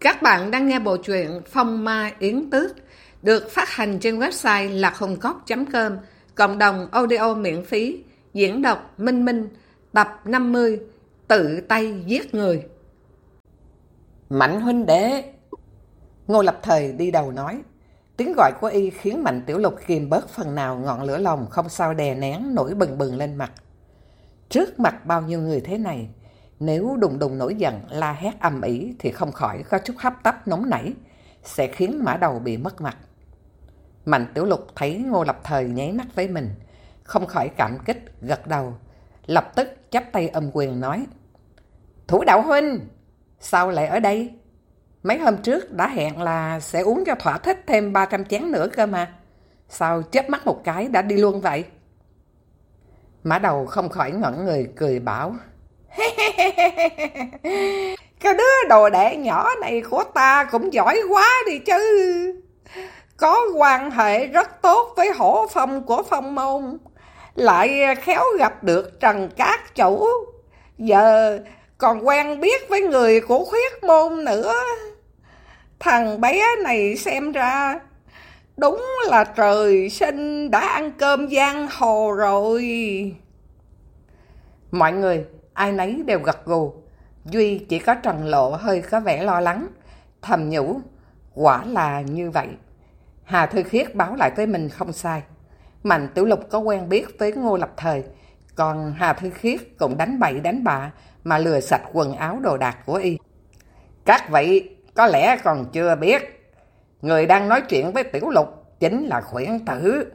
Các bạn đang nghe bộ truyện Phong Ma Yến Tước được phát hành trên website lạchungcốc.com cộng đồng audio miễn phí diễn đọc Minh Minh tập 50 Tự tay giết người Mạnh huynh Đế Ngô Lập Thời đi đầu nói Tiếng gọi của y khiến Mạnh Tiểu Lục kìm bớt phần nào ngọn lửa lòng không sao đè nén nổi bừng bừng lên mặt. Trước mặt bao nhiêu người thế này, nếu đùng đùng nổi giận la hét âm ỉ thì không khỏi có chút hấp tấp nóng nảy, sẽ khiến mã đầu bị mất mặt. Mạnh Tiểu Lục thấy Ngô Lập Thời nháy mắt với mình, không khỏi cảm kích, gật đầu, lập tức chắp tay âm quyền nói Thủ đạo huynh, sao lại ở đây? Mấy hôm trước đã hẹn là sẽ uống cho thỏa thích thêm 300 chén nữa cơ mà. Sao chớp mắt một cái đã đi luôn vậy? Mã đầu không khỏi ngẩn người cười bảo Cái đứa đồ đệ nhỏ này của ta cũng giỏi quá đi chứ. Có quan hệ rất tốt với hổ phong của phong môn. Lại khéo gặp được Trần Cát Chủ. Giờ còn quen biết với người của khuyết môn nữa. Thằng bé này xem ra đúng là trời sinh đã ăn cơm giang hồ rồi. Mọi người ai nấy đều gật gù. Duy chỉ có Trần Lộ hơi có vẻ lo lắng, thầm nhủ, quả là như vậy. Hà Thư Khiết báo lại với mình không sai. Mạnh Tiểu Lục có quen biết với Ngô Lập Thời, còn Hà Thư Khiết cũng đánh bậy đánh bạ mà lừa sạch quần áo đồ đạc của y. Các vị có lẽ còn chưa biết, người đang nói chuyện với Tiểu Lục chính là khuyển tử.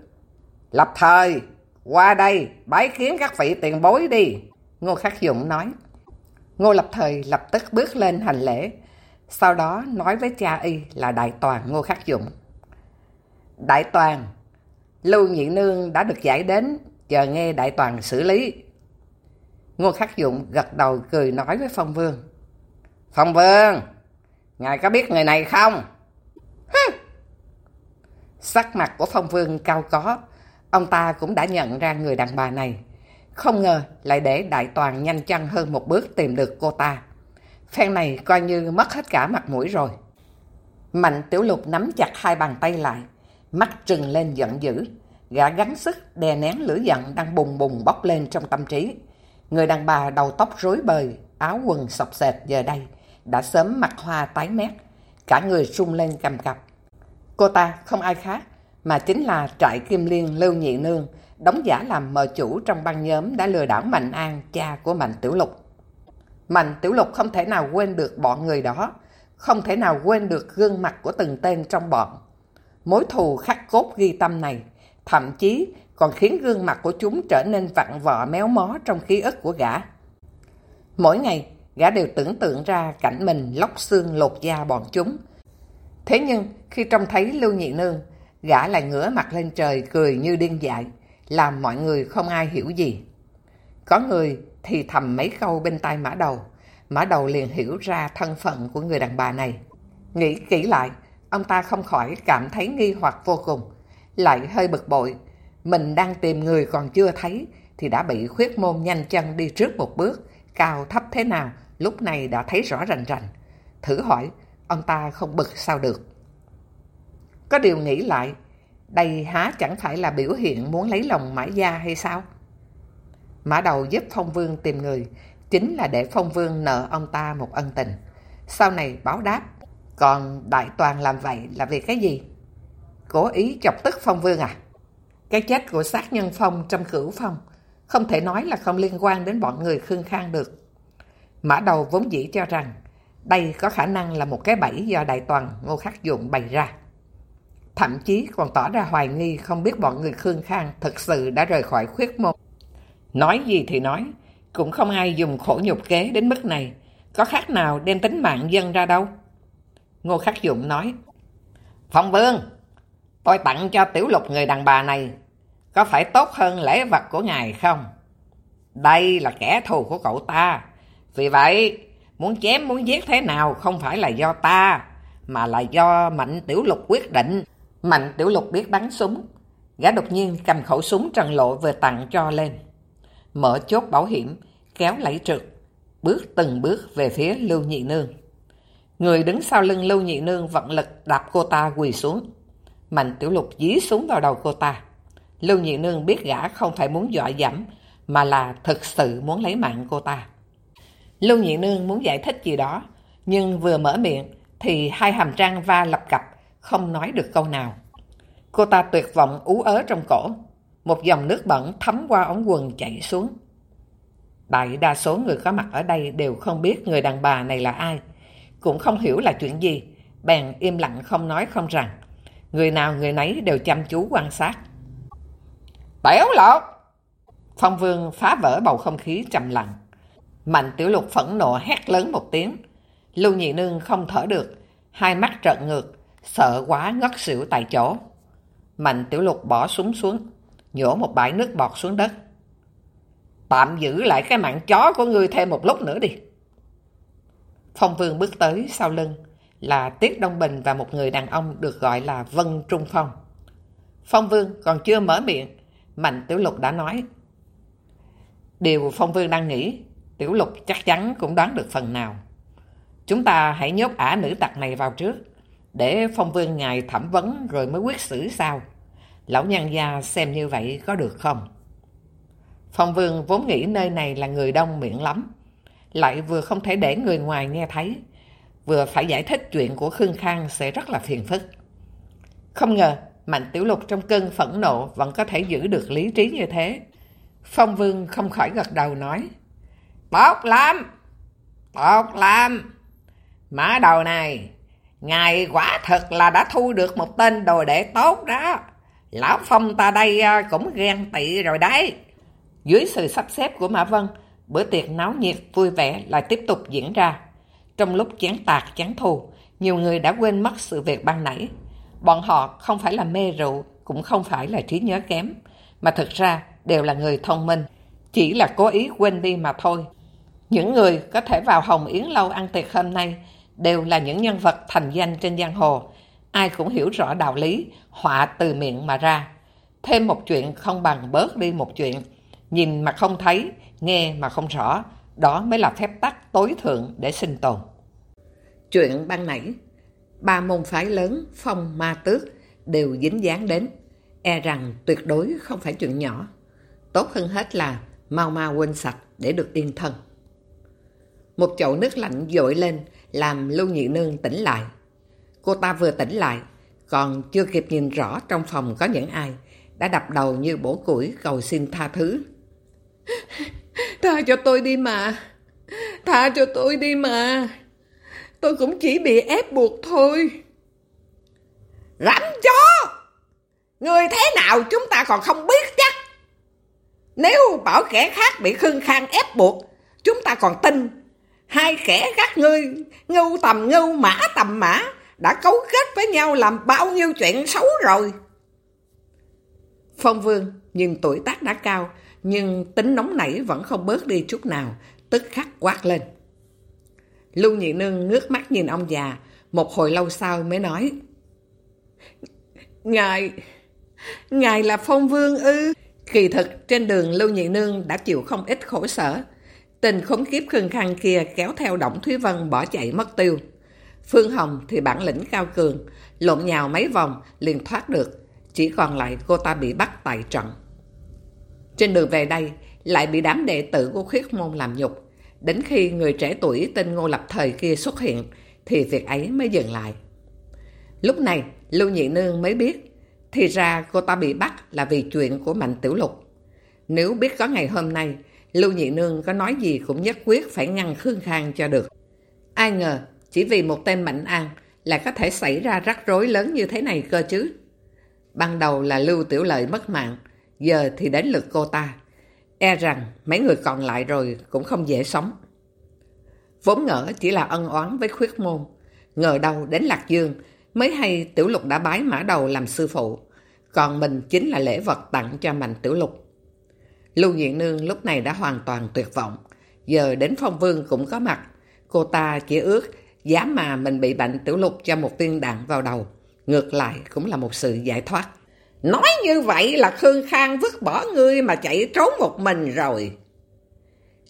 Lập Thời, qua đây bái kiến các vị tiền bối đi. Ngô Khắc Dũng nói. Ngô Lập Thời lập tức bước lên hành lễ, sau đó nói với cha y là Đại Toàn Ngô Khắc Dũng. Đại Toàn, Lưu Nhị Nương đã được giải đến, chờ nghe Đại Toàn xử lý. Ngô Khắc Dụng gật đầu cười nói với Phong Vương. Phong Vương, ngài có biết người này không? Hừ. Sắc mặt của Phong Vương cao có, ông ta cũng đã nhận ra người đàn bà này. Không ngờ lại để Đại Toàn nhanh chăng hơn một bước tìm được cô ta. Phen này coi như mất hết cả mặt mũi rồi. Mạnh Tiểu Lục nắm chặt hai bàn tay lại, mắt trừng lên giận dữ. Gã gắng sức đè nén lửa giận đang bùng bùng bốc lên trong tâm trí. Người đàn bà đầu tóc rối bời, áo quần sọc sệt giờ đây, đã sớm mặt hoa tái mét, cả người sung lên cầm cập. Cô ta không ai khác, mà chính là trại Kim Liên Lưu Nhị Nương, đóng giả làm mờ chủ trong băng nhóm đã lừa đảo Mạnh An, cha của Mạnh Tiểu Lục. Mạnh Tiểu Lục không thể nào quên được bọn người đó, không thể nào quên được gương mặt của từng tên trong bọn. Mối thù khắc cốt ghi tâm này, thậm chí còn khiến gương mặt của chúng trở nên vặn vọ méo mó trong ký ức của gã. Mỗi ngày, gã đều tưởng tượng ra cảnh mình lóc xương lột da bọn chúng. Thế nhưng, khi trông thấy Lưu Nhị Nương, gã lại ngửa mặt lên trời cười như điên dại làm mọi người không ai hiểu gì. Có người thì thầm mấy câu bên tai mã đầu, mã đầu liền hiểu ra thân phận của người đàn bà này. Nghĩ kỹ lại, ông ta không khỏi cảm thấy nghi hoặc vô cùng, lại hơi bực bội. Mình đang tìm người còn chưa thấy thì đã bị khuyết môn nhanh chân đi trước một bước, cao thấp thế nào lúc này đã thấy rõ rành rành. Thử hỏi, ông ta không bực sao được. Có điều nghĩ lại, đây há chẳng phải là biểu hiện muốn lấy lòng Mã Gia hay sao? Mã đầu giúp Phong Vương tìm người, chính là để Phong Vương nợ ông ta một ân tình. Sau này báo đáp, còn Đại Toàn làm vậy là vì cái gì? Cố ý chọc tức Phong Vương à? Cái chết của sát nhân Phong trong cửu Phong không thể nói là không liên quan đến bọn người Khương Khang được. Mã đầu vốn dĩ cho rằng đây có khả năng là một cái bẫy do Đại Toàn Ngô Khắc Dụng bày ra thậm chí còn tỏ ra hoài nghi không biết bọn người Khương Khang thực sự đã rời khỏi khuyết môn. Nói gì thì nói, cũng không ai dùng khổ nhục kế đến mức này, có khác nào đem tính mạng dân ra đâu. Ngô Khắc Dụng nói, Phong Vương, tôi tặng cho tiểu lục người đàn bà này, có phải tốt hơn lễ vật của ngài không? Đây là kẻ thù của cậu ta, vì vậy muốn chém muốn giết thế nào không phải là do ta, mà là do mạnh tiểu lục quyết định. Mạnh Tiểu Lục biết bắn súng. Gã đột nhiên cầm khẩu súng trần lộ vừa tặng cho lên. Mở chốt bảo hiểm, kéo lẫy trực, bước từng bước về phía Lưu Nhị Nương. Người đứng sau lưng Lưu Nhị Nương vận lực đạp cô ta quỳ xuống. Mạnh Tiểu Lục dí súng vào đầu cô ta. Lưu Nhị Nương biết gã không phải muốn dọa dẫm, mà là thực sự muốn lấy mạng cô ta. Lưu Nhị Nương muốn giải thích gì đó, nhưng vừa mở miệng thì hai hàm răng va lập cặp, không nói được câu nào. Cô ta tuyệt vọng ú ớ trong cổ, một dòng nước bẩn thấm qua ống quần chảy xuống. Đại đa số người có mặt ở đây đều không biết người đàn bà này là ai, cũng không hiểu là chuyện gì, bèn im lặng không nói không rằng. Người nào người nấy đều chăm chú quan sát. béo lột! Phong vương phá vỡ bầu không khí trầm lặng. Mạnh tiểu lục phẫn nộ hét lớn một tiếng. Lưu nhị nương không thở được, hai mắt trợn ngược, sợ quá ngất xỉu tại chỗ. Mạnh tiểu lục bỏ súng xuống, nhổ một bãi nước bọt xuống đất. Tạm giữ lại cái mạng chó của ngươi thêm một lúc nữa đi. Phong Vương bước tới sau lưng là Tiết Đông Bình và một người đàn ông được gọi là Vân Trung Phong. Phong Vương còn chưa mở miệng, Mạnh Tiểu Lục đã nói. Điều Phong Vương đang nghĩ, Tiểu Lục chắc chắn cũng đoán được phần nào. Chúng ta hãy nhốt ả nữ tặc này vào trước, để Phong Vương ngài thẩm vấn rồi mới quyết xử sao. Lão nhân gia xem như vậy có được không? Phong Vương vốn nghĩ nơi này là người đông miệng lắm, lại vừa không thể để người ngoài nghe thấy, vừa phải giải thích chuyện của Khương Khang sẽ rất là phiền phức. Không ngờ, Mạnh Tiểu Lục trong cơn phẫn nộ vẫn có thể giữ được lý trí như thế. Phong Vương không khỏi gật đầu nói, Tốt lắm! Tốt lắm! Mã đầu này, ngài quả thật là đã thu được một tên đồ đệ tốt đó. Lão Phong ta đây à, cũng ghen tị rồi đấy. Dưới sự sắp xếp của Mã Vân, bữa tiệc náo nhiệt vui vẻ lại tiếp tục diễn ra. Trong lúc chán tạc chán thù, nhiều người đã quên mất sự việc ban nãy. Bọn họ không phải là mê rượu, cũng không phải là trí nhớ kém, mà thực ra đều là người thông minh, chỉ là cố ý quên đi mà thôi. Những người có thể vào Hồng Yến Lâu ăn tiệc hôm nay đều là những nhân vật thành danh trên giang hồ. Ai cũng hiểu rõ đạo lý, họa từ miệng mà ra. Thêm một chuyện không bằng bớt đi một chuyện. Nhìn mà không thấy, nghe mà không rõ, đó mới là phép tắc tối thượng để sinh tồn. Chuyện ban nãy, ba môn phái lớn, phong ma tước, đều dính dáng đến. E rằng tuyệt đối không phải chuyện nhỏ. Tốt hơn hết là mau mau quên sạch để được yên thân. Một chậu nước lạnh dội lên, làm Lưu Nhị Nương tỉnh lại. Cô ta vừa tỉnh lại, còn chưa kịp nhìn rõ trong phòng có những ai, đã đập đầu như bổ củi cầu xin tha thứ. Tha cho tôi đi mà, tha cho tôi đi mà, tôi cũng chỉ bị ép buộc thôi. Rắm chó! Người thế nào chúng ta còn không biết chắc. Nếu bảo kẻ khác bị Khương Khang ép buộc, chúng ta còn tin Hai kẻ các ngươi, ngưu tầm ngưu mã tầm mã, đã cấu kết với nhau làm bao nhiêu chuyện xấu rồi. Phong Vương nhìn tuổi tác đã cao, nhưng tính nóng nảy vẫn không bớt đi chút nào, tức khắc quát lên. Lưu Nhị Nương ngước mắt nhìn ông già, một hồi lâu sau mới nói. Ngài, ngài là Phong Vương ư? Kỳ thực trên đường Lưu Nhị Nương đã chịu không ít khổ sở, Tình khốn kiếp khưng khăn kia kéo theo Động Thúy Vân bỏ chạy mất tiêu. Phương Hồng thì bản lĩnh cao cường, lộn nhào mấy vòng liền thoát được, chỉ còn lại cô ta bị bắt tại trận. Trên đường về đây, lại bị đám đệ tử của khuyết môn làm nhục. Đến khi người trẻ tuổi tên Ngô Lập Thời kia xuất hiện, thì việc ấy mới dừng lại. Lúc này, Lưu Nhị Nương mới biết, thì ra cô ta bị bắt là vì chuyện của Mạnh Tiểu Lục. Nếu biết có ngày hôm nay, Lưu Nhị Nương có nói gì cũng nhất quyết phải ngăn Khương Khang cho được. Ai ngờ, chỉ vì một tên Mạnh An là có thể xảy ra rắc rối lớn như thế này cơ chứ. Ban đầu là Lưu Tiểu Lợi mất mạng, giờ thì đến lượt cô ta. E rằng mấy người còn lại rồi cũng không dễ sống. Vốn ngỡ chỉ là ân oán với khuyết môn. Ngờ đâu đến Lạc Dương mới hay Tiểu Lục đã bái mã đầu làm sư phụ. Còn mình chính là lễ vật tặng cho Mạnh Tiểu Lục. Lưu Diện Nương lúc này đã hoàn toàn tuyệt vọng. Giờ đến phong vương cũng có mặt. Cô ta chỉ ước dám mà mình bị bệnh tiểu lục cho một viên đạn vào đầu. Ngược lại cũng là một sự giải thoát. Nói như vậy là Khương Khang vứt bỏ ngươi mà chạy trốn một mình rồi.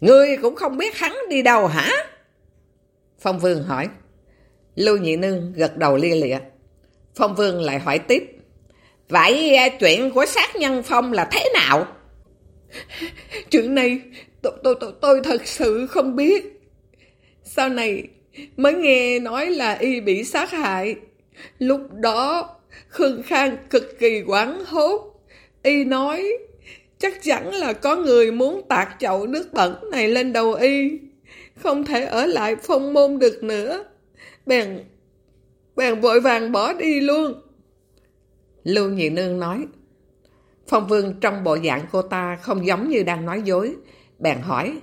Ngươi cũng không biết hắn đi đâu hả? Phong Vương hỏi. Lưu Nhị Nương gật đầu lia lịa. Phong Vương lại hỏi tiếp. Vậy à, chuyện của sát nhân Phong là thế nào? Chuyện này tôi, tôi, tôi, tôi thật sự không biết. Sau này mới nghe nói là y bị sát hại. Lúc đó Khương Khang cực kỳ quảng hốt. Y nói chắc chắn là có người muốn tạt chậu nước bẩn này lên đầu y. Không thể ở lại phong môn được nữa. Bèn, bèn vội vàng bỏ đi luôn. Lưu Nhị Nương nói. Phong Vương trong bộ dạng cô ta không giống như đang nói dối. Bèn hỏi.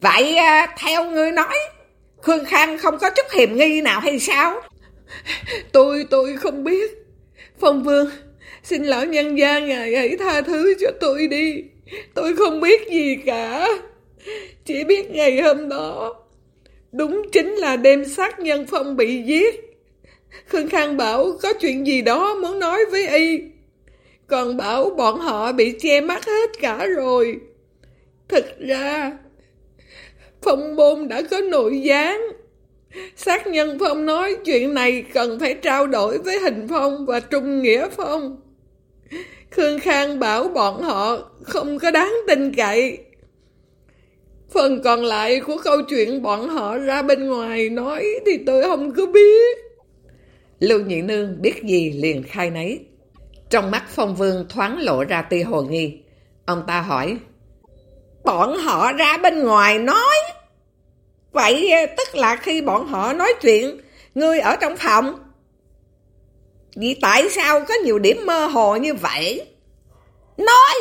Vậy à, theo ngươi nói, Khương Khang không có chút hiểm nghi nào hay sao? Tôi, tôi không biết. Phong Vương, xin lỗi nhân gia ngài hãy tha thứ cho tôi đi. Tôi không biết gì cả. Chỉ biết ngày hôm đó, đúng chính là đêm sát nhân Phong bị giết. Khương Khang bảo có chuyện gì đó muốn nói với y. Còn bảo bọn họ bị che mắt hết cả rồi. Thực ra, Phong Bôn đã có nội gián. Sát nhân Phong nói chuyện này cần phải trao đổi với Hình Phong và Trung Nghĩa Phong. Khương Khang bảo bọn họ không có đáng tin cậy. Phần còn lại của câu chuyện bọn họ ra bên ngoài nói thì tôi không có biết. Lưu Nhị Nương biết gì liền khai nấy. Trong mắt Phong Vương thoáng lộ ra tia hồ nghi. Ông ta hỏi, Bọn họ ra bên ngoài nói. Vậy ờ, tức là khi bọn họ nói chuyện, ngươi ở trong phòng. Vì tại sao có nhiều điểm mơ hồ như vậy? Nói!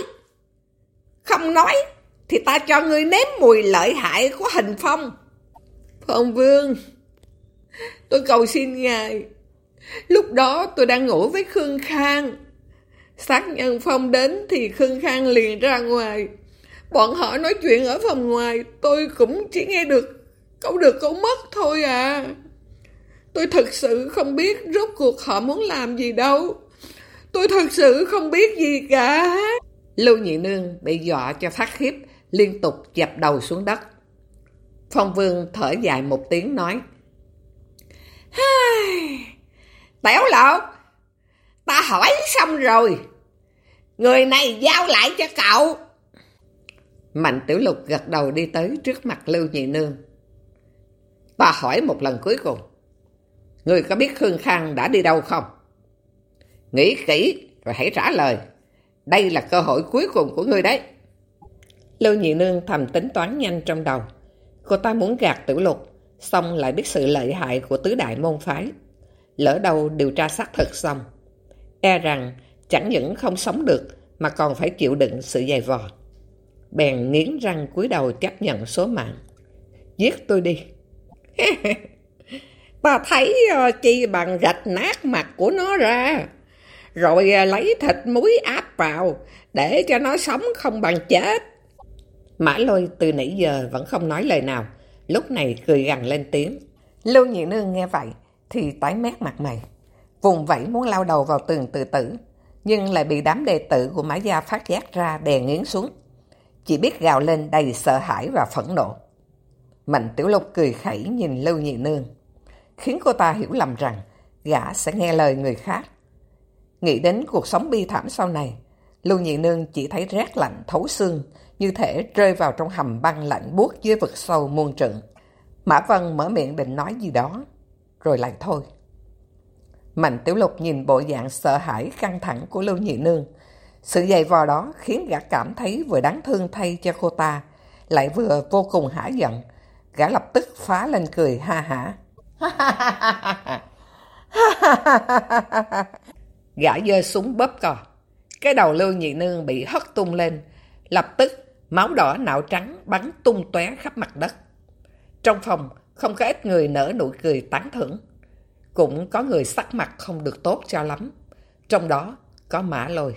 Không nói, thì ta cho ngươi nếm mùi lợi hại của hình phong. Phong Vương, tôi cầu xin ngài, lúc đó tôi đang ngủ với Khương Khang. Sát nhân Phong đến thì Khương Khang liền ra ngoài. Bọn họ nói chuyện ở phòng ngoài, tôi cũng chỉ nghe được câu được câu mất thôi à. Tôi thật sự không biết rốt cuộc họ muốn làm gì đâu. Tôi thật sự không biết gì cả. Lưu Nhị Nương bị dọa cho phát khiếp, liên tục dập đầu xuống đất. Phong Vương thở dài một tiếng nói. Tẻo lộn, ta hỏi xong rồi. Người này giao lại cho cậu. Mạnh Tiểu Lục gật đầu đi tới trước mặt Lưu Nhị Nương. Ta hỏi một lần cuối cùng. Người có biết Khương Khang đã đi đâu không? Nghĩ kỹ rồi hãy trả lời. Đây là cơ hội cuối cùng của người đấy. Lưu Nhị Nương thầm tính toán nhanh trong đầu. Cô ta muốn gạt Tiểu Lục, xong lại biết sự lợi hại của tứ đại môn phái. Lỡ đâu điều tra xác thực xong. E rằng chẳng những không sống được, mà còn phải chịu đựng sự dày vò. Bèn nghiến răng cúi đầu chấp nhận số mạng. Giết tôi đi. Ta thấy ờ, chi bằng rạch nát mặt của nó ra. Rồi ờ, lấy thịt muối áp vào, để cho nó sống không bằng chết. Mã lôi từ nãy giờ vẫn không nói lời nào. Lúc này cười gằn lên tiếng. Lưu nhị nương nghe vậy thì tái mét mặt mày. Vùng vẫy muốn lao đầu vào tường tự tử nhưng lại bị đám đệ tử của Mã Gia phát giác ra đè nghiến xuống. Chỉ biết gào lên đầy sợ hãi và phẫn nộ. Mạnh Tiểu Lục cười khẩy nhìn Lưu Nhị Nương, khiến cô ta hiểu lầm rằng gã sẽ nghe lời người khác. Nghĩ đến cuộc sống bi thảm sau này, Lưu Nhị Nương chỉ thấy rét lạnh thấu xương, như thể rơi vào trong hầm băng lạnh buốt dưới vực sâu muôn trượng. Mã Vân mở miệng định nói gì đó, rồi lại thôi. Mạnh Tiểu Lục nhìn bộ dạng sợ hãi căng thẳng của Lưu Nhị Nương. Sự dày vò đó khiến gã cảm thấy vừa đáng thương thay cho cô ta, lại vừa vô cùng hả giận. Gã lập tức phá lên cười ha hả. gã dơ súng bóp cò. Cái đầu Lưu Nhị Nương bị hất tung lên. Lập tức máu đỏ nạo trắng bắn tung tóe khắp mặt đất. Trong phòng không có ít người nở nụ cười tán thưởng. Cũng có người sắc mặt không được tốt cho lắm. Trong đó có mã lôi.